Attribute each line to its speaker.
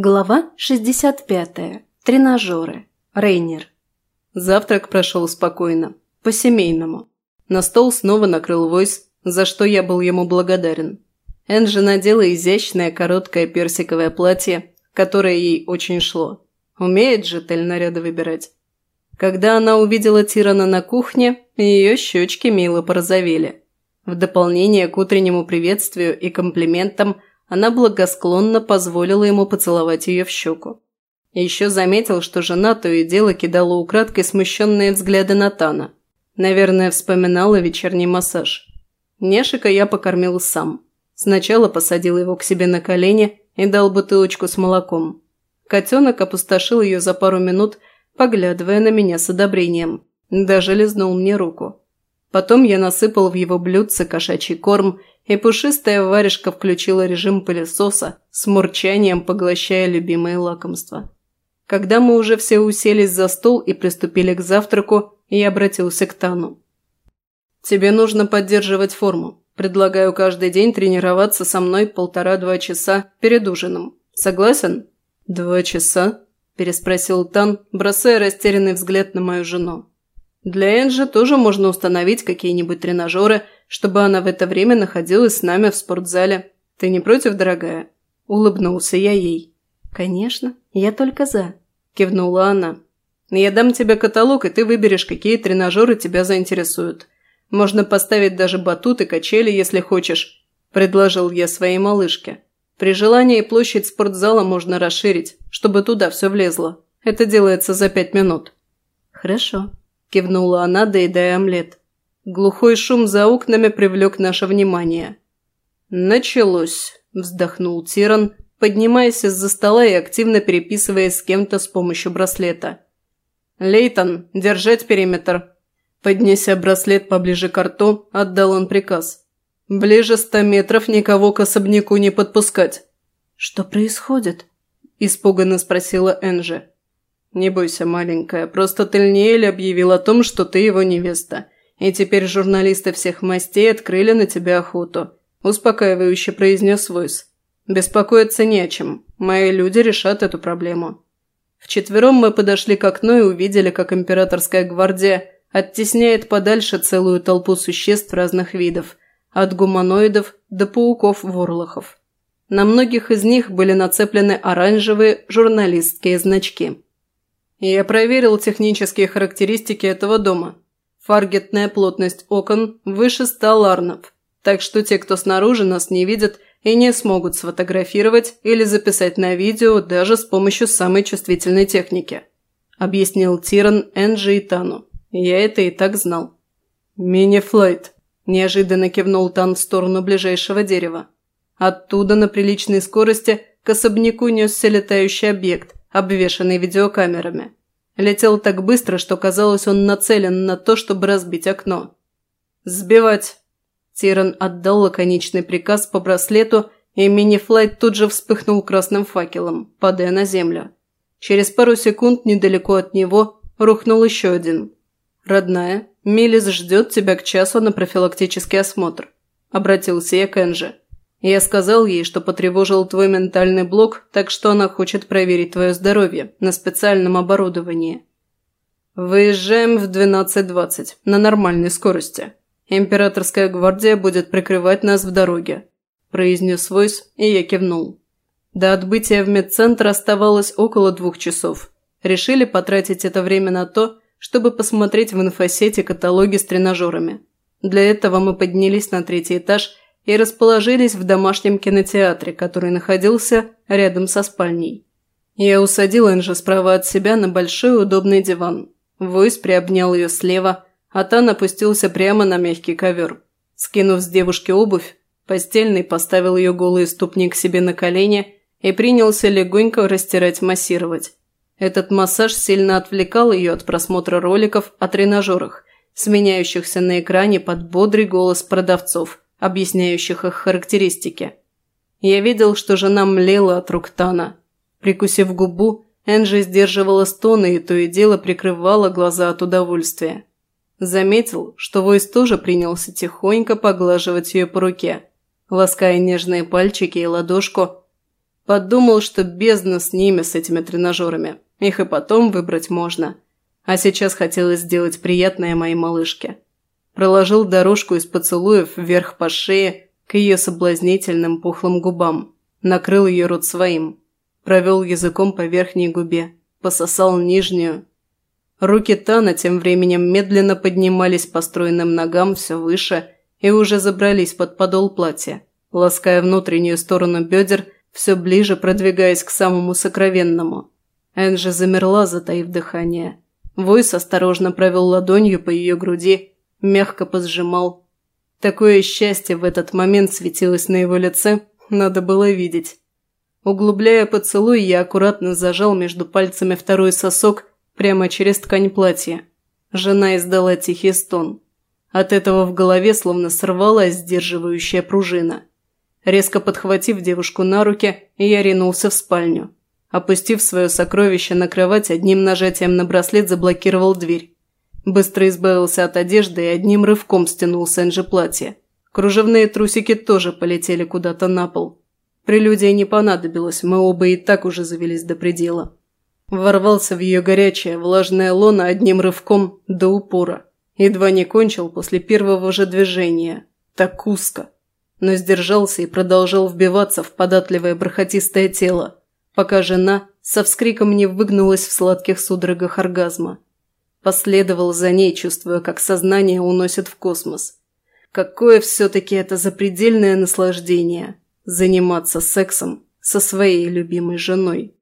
Speaker 1: Глава 65. Тренажеры. Рейнер. Завтрак прошел спокойно. По-семейному. На стол снова накрыл Войс, за что я был ему благодарен. Энджи надела изящное короткое персиковое платье, которое ей очень шло. Умеет же Тель наряды выбирать. Когда она увидела Тирана на кухне, ее щечки мило порозовели. В дополнение к утреннему приветствию и комплиментам – она благосклонно позволила ему поцеловать ее в щеку. Еще заметил, что жена то и дело кидала украдкой смущенные взгляды на Тана. Наверное, вспоминала вечерний массаж. Нешика я покормил сам. Сначала посадил его к себе на колени и дал бутылочку с молоком. Котенок опустошил ее за пару минут, поглядывая на меня с одобрением. Даже лизнул мне руку. Потом я насыпал в его блюдце кошачий корм и пушистая варежка включила режим пылесоса, с мурчанием поглощая любимые лакомства. Когда мы уже все уселись за стол и приступили к завтраку, я обратился к Тану. «Тебе нужно поддерживать форму. Предлагаю каждый день тренироваться со мной полтора-два часа перед ужином. Согласен?» «Два часа?» – переспросил Тан, бросая растерянный взгляд на мою жену. «Для Энджи тоже можно установить какие-нибудь тренажеры – чтобы она в это время находилась с нами в спортзале. Ты не против, дорогая?» Улыбнулся я ей. «Конечно, я только за», – кивнула она. «Я дам тебе каталог, и ты выберешь, какие тренажеры тебя заинтересуют. Можно поставить даже батут и качели, если хочешь», – предложил я своей малышке. «При желании площадь спортзала можно расширить, чтобы туда все влезло. Это делается за пять минут». «Хорошо», – кивнула она, доедая омлет. Глухой шум за окнами привлек наше внимание. «Началось», – вздохнул Тиран, поднимаясь из-за стола и активно переписываясь с кем-то с помощью браслета. «Лейтон, держать периметр». Поднеся браслет поближе к рту, отдал он приказ. «Ближе ста метров никого к особняку не подпускать». «Что происходит?» – испуганно спросила Энжи. «Не бойся, маленькая, просто Тельниэль объявил о том, что ты его невеста. И теперь журналисты всех мастей открыли на тебя охоту», – успокаивающе произнес Войс. «Беспокоиться не о чем. Мои люди решат эту проблему». Вчетвером мы подошли к окну и увидели, как императорская гвардия оттесняет подальше целую толпу существ разных видов, от гуманоидов до пауков-ворлохов. На многих из них были нацеплены оранжевые журналистские значки. Я проверил технические характеристики этого дома – Фаргетная плотность окон выше 100 ларнов, так что те, кто снаружи нас не видят и не смогут сфотографировать или записать на видео даже с помощью самой чувствительной техники», – объяснил Тиран Энджи и Тану. «Я это и так знал». «Мини-флайт», – неожиданно кивнул Тан в сторону ближайшего дерева. Оттуда на приличной скорости к особняку несся летающий объект, обвешанный видеокамерами. Летел так быстро, что казалось, он нацелен на то, чтобы разбить окно. «Сбивать!» Тиран отдал лаконичный приказ по браслету, и мини-флайт тут же вспыхнул красным факелом, падая на землю. Через пару секунд недалеко от него рухнул еще один. «Родная, Милис ждет тебя к часу на профилактический осмотр», – обратился я к Энже. Я сказал ей, что потревожил твой ментальный блок, так что она хочет проверить твое здоровье на специальном оборудовании. Выезжаем в 12.20 на нормальной скорости. Императорская гвардия будет прикрывать нас в дороге», – произнес Войс, и я кивнул. До отбытия в медцентр оставалось около двух часов. Решили потратить это время на то, чтобы посмотреть в инфосете каталоги с тренажерами. Для этого мы поднялись на третий этаж – и расположились в домашнем кинотеатре, который находился рядом со спальней. Я усадил Энжи справа от себя на большой удобный диван. Войс приобнял ее слева, а та напустился прямо на мягкий ковер. Скинув с девушки обувь, постельный поставил ее голые ступни к себе на колени и принялся легонько растирать-массировать. Этот массаж сильно отвлекал ее от просмотра роликов о тренажерах, сменяющихся на экране под бодрый голос продавцов – объясняющих их характеристики. Я видел, что жена млела от рук Тана. Прикусив губу, Энджи сдерживала стоны и то и дело прикрывала глаза от удовольствия. Заметил, что Войс тоже принялся тихонько поглаживать ее по руке, лаская нежные пальчики и ладошку. Подумал, что бездна с ними, с этими тренажерами. Их и потом выбрать можно. А сейчас хотелось сделать приятное моей малышке. Проложил дорожку из поцелуев вверх по шее к ее соблазнительным пухлым губам. Накрыл ее рот своим. Провел языком по верхней губе. Пососал нижнюю. Руки Тана тем временем медленно поднимались по стройным ногам все выше и уже забрались под подол платья, лаская внутреннюю сторону бедер – все ближе продвигаясь к самому сокровенному. Энджи замерла, затаив дыхание. Войс осторожно провел ладонью по ее груди, мягко позжимал. Такое счастье в этот момент светилось на его лице, надо было видеть. Углубляя поцелуй, я аккуратно зажал между пальцами второй сосок прямо через ткань платья. Жена издала тихий стон. От этого в голове словно сорвалась сдерживающая пружина. Резко подхватив девушку на руки, я ринулся в спальню. Опустив свое сокровище на кровать, одним нажатием на браслет заблокировал дверь. Быстро избавился от одежды и одним рывком стянул с Энджи платье. Кружевные трусики тоже полетели куда-то на пол. Прелюдия не понадобилась, мы оба и так уже завелись до предела. Ворвался в ее горячее, влажное лоно одним рывком до упора. Едва не кончил после первого же движения. Так узко но сдержался и продолжал вбиваться в податливое бархатистое тело, пока жена со вскриком не выгнулась в сладких судорогах оргазма. Последовал за ней, чувствуя, как сознание уносит в космос. Какое все-таки это запредельное наслаждение – заниматься сексом со своей любимой женой.